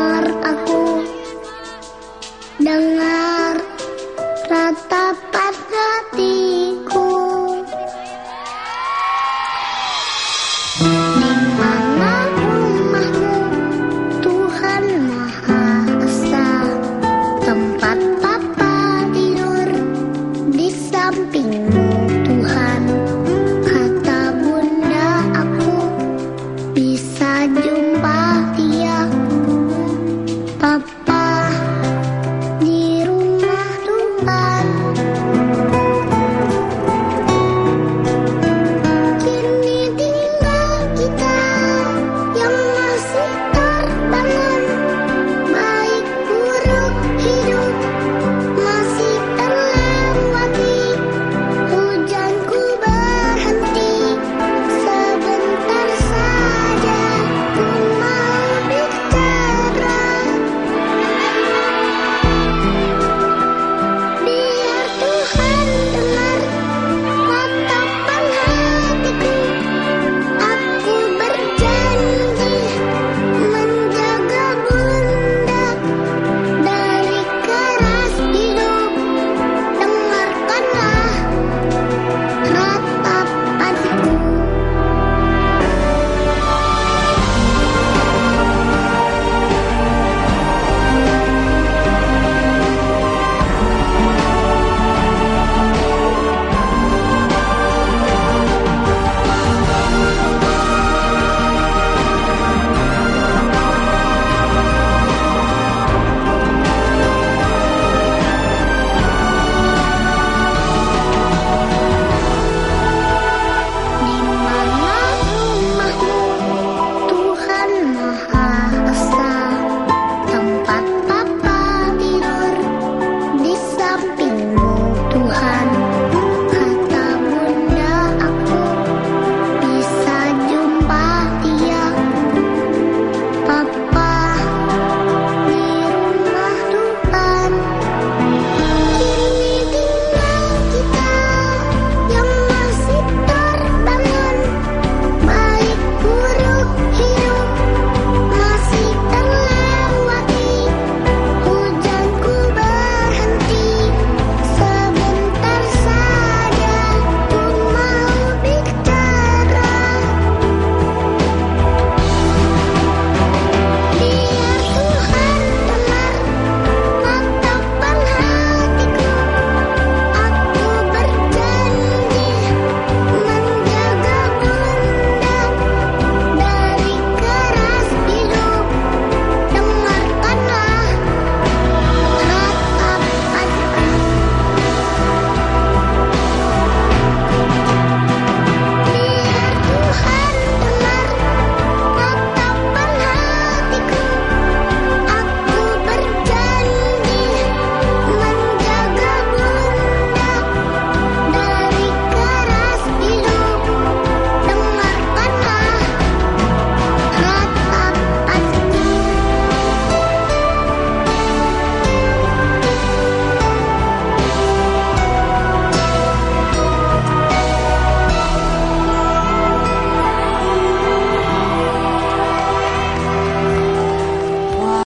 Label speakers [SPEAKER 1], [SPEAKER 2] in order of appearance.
[SPEAKER 1] dengar aku. Dengar rat